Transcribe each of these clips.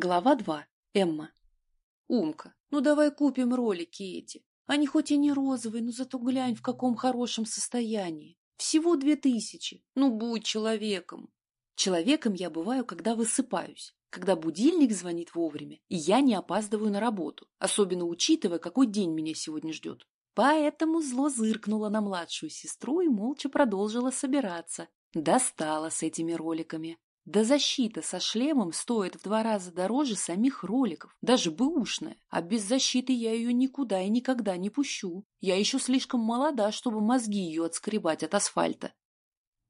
Глава 2. Эмма. Умка, ну давай купим ролики эти. Они хоть и не розовые, но зато глянь, в каком хорошем состоянии. Всего две тысячи. Ну, будь человеком. Человеком я бываю, когда высыпаюсь, когда будильник звонит вовремя, и я не опаздываю на работу, особенно учитывая, какой день меня сегодня ждет. Поэтому зло зыркнуло на младшую сестру и молча продолжила собираться. Достала с этими роликами. Да защита со шлемом стоит в два раза дороже самих роликов, даже бэушная. А без защиты я ее никуда и никогда не пущу. Я еще слишком молода, чтобы мозги ее отскребать от асфальта.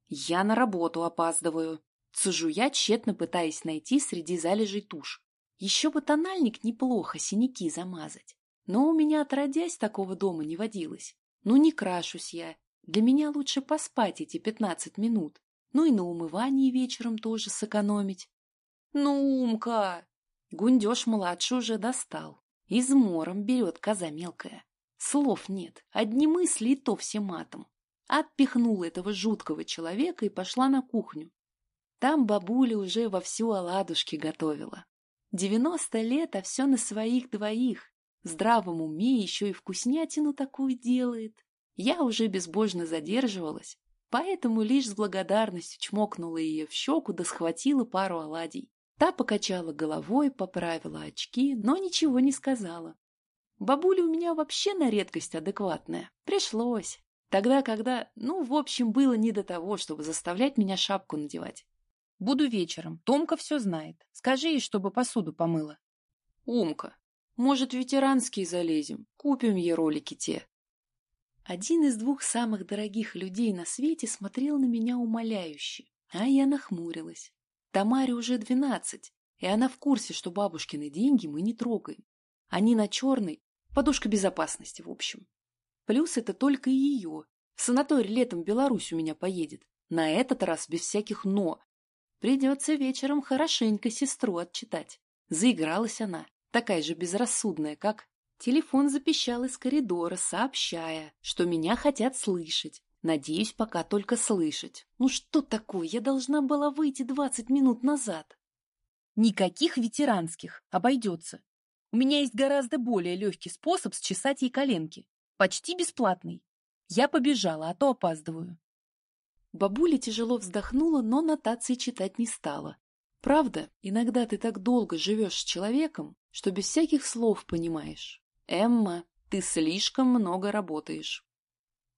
Я на работу опаздываю. Цежу я, тщетно пытаясь найти среди залежей тушь. Еще бы тональник неплохо синяки замазать. Но у меня отродясь такого дома не водилось. Ну не крашусь я. Для меня лучше поспать эти пятнадцать минут. Ну и на умывании вечером тоже сэкономить. Ну, умка! Гундеж младший уже достал. Измором берет коза мелкая. Слов нет, одни мысли и то все матом. Отпихнула этого жуткого человека и пошла на кухню. Там бабуля уже вовсю оладушки готовила. Девяносто лет, а все на своих двоих. В здравом уме еще и вкуснятину такую делает. Я уже безбожно задерживалась, Поэтому лишь с благодарностью чмокнула ее в щеку да схватила пару оладий. Та покачала головой, поправила очки, но ничего не сказала. Бабуля у меня вообще на редкость адекватная. Пришлось. Тогда, когда, ну, в общем, было не до того, чтобы заставлять меня шапку надевать. Буду вечером. Томка все знает. Скажи ей, чтобы посуду помыла. Умка, может, ветеранские залезем? Купим ей ролики те. Один из двух самых дорогих людей на свете смотрел на меня умоляюще, а я нахмурилась. Тамаре уже двенадцать, и она в курсе, что бабушкины деньги мы не трогаем. Они на черной, подушка безопасности, в общем. Плюс это только ее. В санаторий летом в Беларусь у меня поедет. На этот раз без всяких «но». Придется вечером хорошенько сестру отчитать. Заигралась она, такая же безрассудная, как... Телефон запищал из коридора, сообщая, что меня хотят слышать. Надеюсь, пока только слышать. Ну что такое, я должна была выйти двадцать минут назад. Никаких ветеранских, обойдется. У меня есть гораздо более легкий способ счесать ей коленки. Почти бесплатный. Я побежала, а то опаздываю. Бабуля тяжело вздохнула, но нотации читать не стала. Правда, иногда ты так долго живешь с человеком, что без всяких слов понимаешь. «Эмма, ты слишком много работаешь».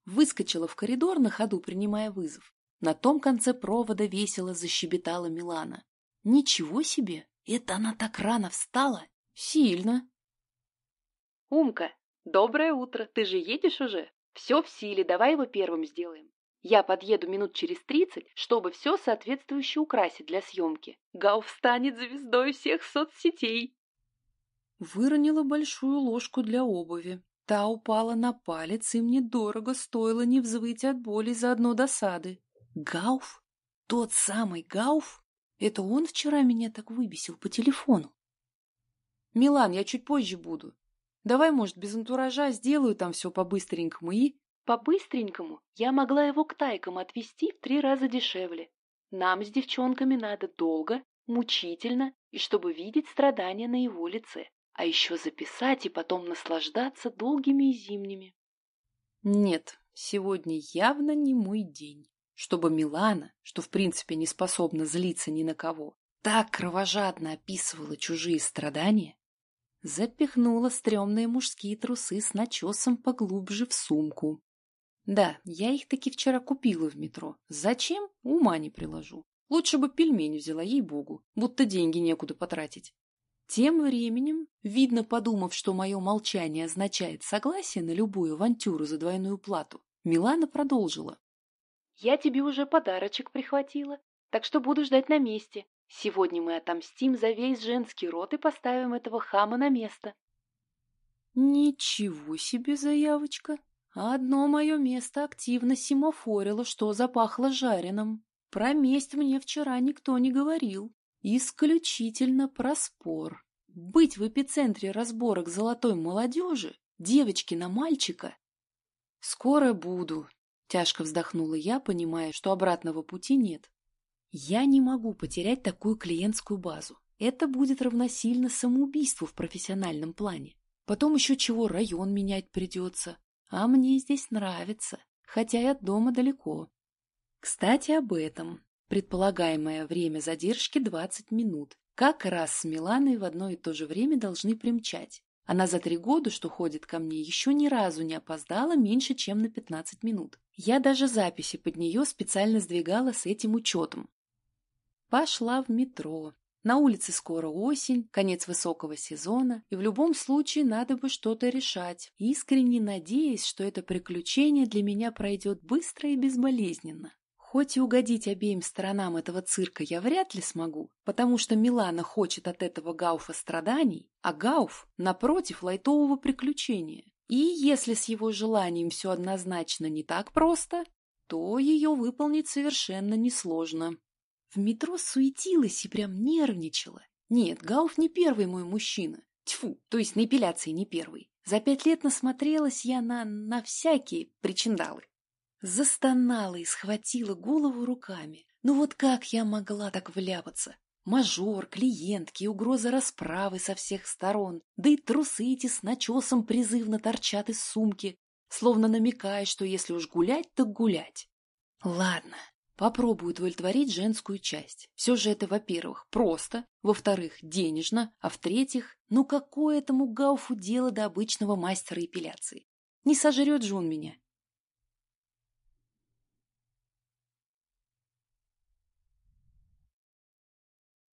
Выскочила в коридор на ходу, принимая вызов. На том конце провода весело защебетала Милана. «Ничего себе! Это она так рано встала? Сильно!» «Умка, доброе утро! Ты же едешь уже? Все в силе, давай его первым сделаем. Я подъеду минут через тридцать, чтобы все соответствующе украсить для съемки. Гауф станет звездой всех соцсетей!» Выронила большую ложку для обуви. Та упала на палец, и мне дорого стоило не взвыть от боли за одно досады. Гауф? Тот самый Гауф? Это он вчера меня так выбесил по телефону? Милан, я чуть позже буду. Давай, может, без антуража сделаю там все по-быстренькому и... По-быстренькому я могла его к тайкам отвезти в три раза дешевле. Нам с девчонками надо долго, мучительно, и чтобы видеть страдания на его лице а еще записать и потом наслаждаться долгими и зимними. Нет, сегодня явно не мой день. Чтобы Милана, что в принципе не способна злиться ни на кого, так кровожадно описывала чужие страдания, запихнула стрёмные мужские трусы с начесом поглубже в сумку. Да, я их таки вчера купила в метро. Зачем? Ума не приложу. Лучше бы пельмени взяла, ей-богу, будто деньги некуда потратить. Тем временем, видно подумав, что мое молчание означает согласие на любую авантюру за двойную плату, Милана продолжила. «Я тебе уже подарочек прихватила, так что буду ждать на месте. Сегодня мы отомстим за весь женский род и поставим этого хама на место». «Ничего себе заявочка! Одно мое место активно семафорило, что запахло жареным. Про месть мне вчера никто не говорил. Исключительно про спор. Быть в эпицентре разборок золотой молодежи, девочки на мальчика. Скоро буду, тяжко вздохнула я, понимая, что обратного пути нет. Я не могу потерять такую клиентскую базу. Это будет равносильно самоубийству в профессиональном плане. Потом еще чего район менять придется. А мне здесь нравится, хотя и от дома далеко. Кстати, об этом. Предполагаемое время задержки 20 минут. Как раз с Миланой в одно и то же время должны примчать. Она за три года, что ходит ко мне, еще ни разу не опоздала меньше, чем на 15 минут. Я даже записи под нее специально сдвигала с этим учетом. Пошла в метро. На улице скоро осень, конец высокого сезона, и в любом случае надо бы что-то решать, искренне надеясь, что это приключение для меня пройдет быстро и безболезненно. Хоть и угодить обеим сторонам этого цирка я вряд ли смогу, потому что Милана хочет от этого Гауфа страданий, а Гауф, напротив, лайтового приключения. И если с его желанием все однозначно не так просто, то ее выполнить совершенно несложно. В метро суетилась и прям нервничала. Нет, Гауф не первый мой мужчина. Тьфу, то есть на эпиляции не первый. За пять лет насмотрелась я на, на всякие причиндалы. Застонала и схватила голову руками. Ну вот как я могла так вляпаться? Мажор, клиентки, угроза расправы со всех сторон, да и трусы эти с начесом призывно торчат из сумки, словно намекая, что если уж гулять, так гулять. Ладно, попробую удовлетворить женскую часть. Все же это, во-первых, просто, во-вторых, денежно, а в-третьих, ну какое этому гауфу дело до обычного мастера эпиляции? Не сожрет же он меня,